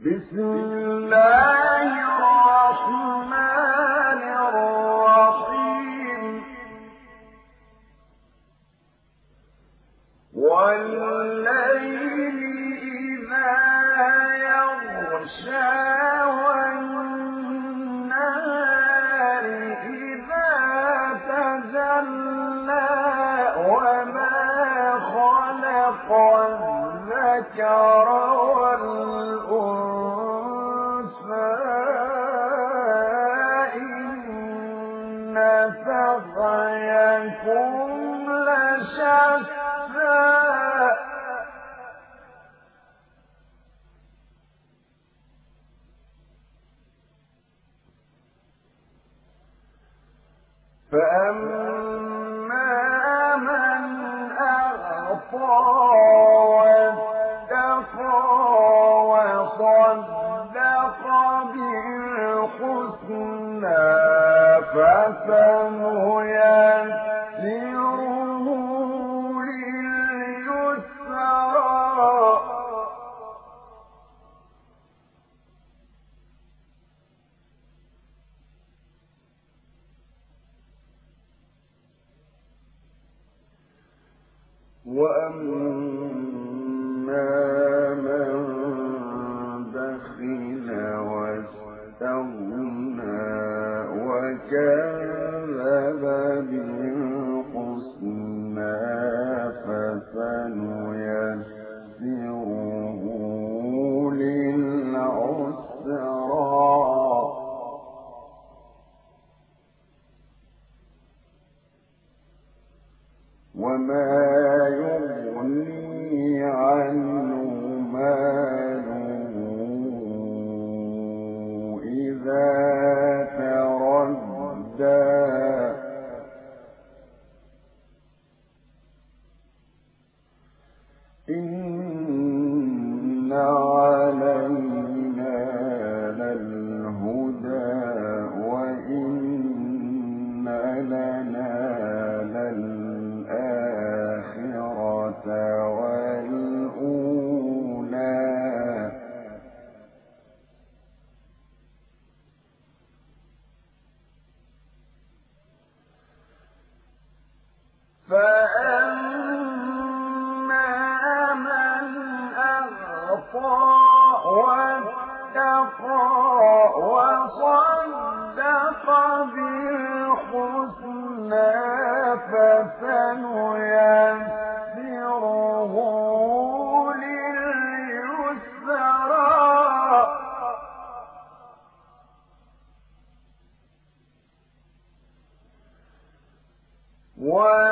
بسم الله الرحمن الرحيم. والليل إذا يغشى إذا تجلى وما خلق الذكر سعيكم لشتى فأما من أعطى واتقى وصدق بالحسنى وأما وما فأما من أعطى واتقى وصدق بالحسنى فسنيسره لليسرى وأما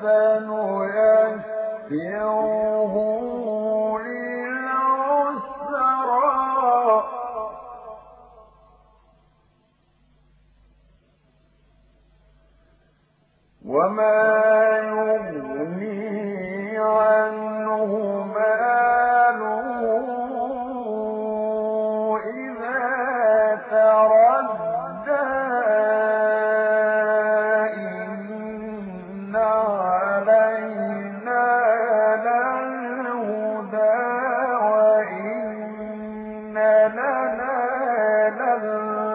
فسنيسره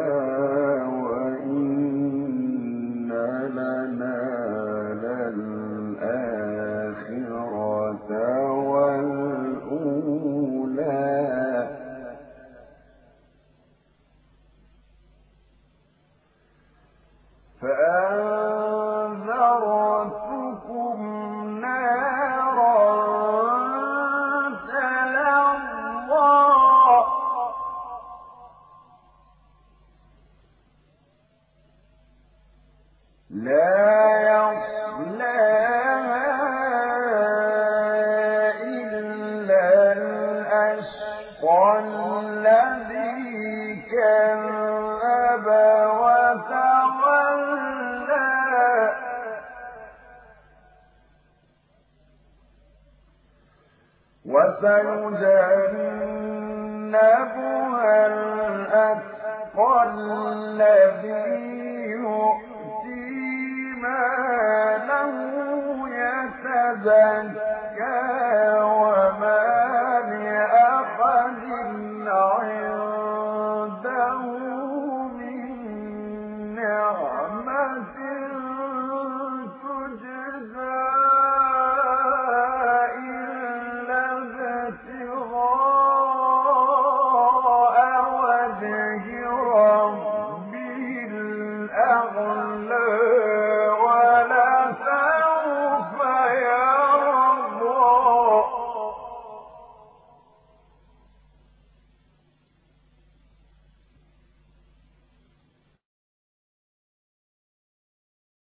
للهدى وسيجنبها الأتقى الذي يؤتي ماله يتزكى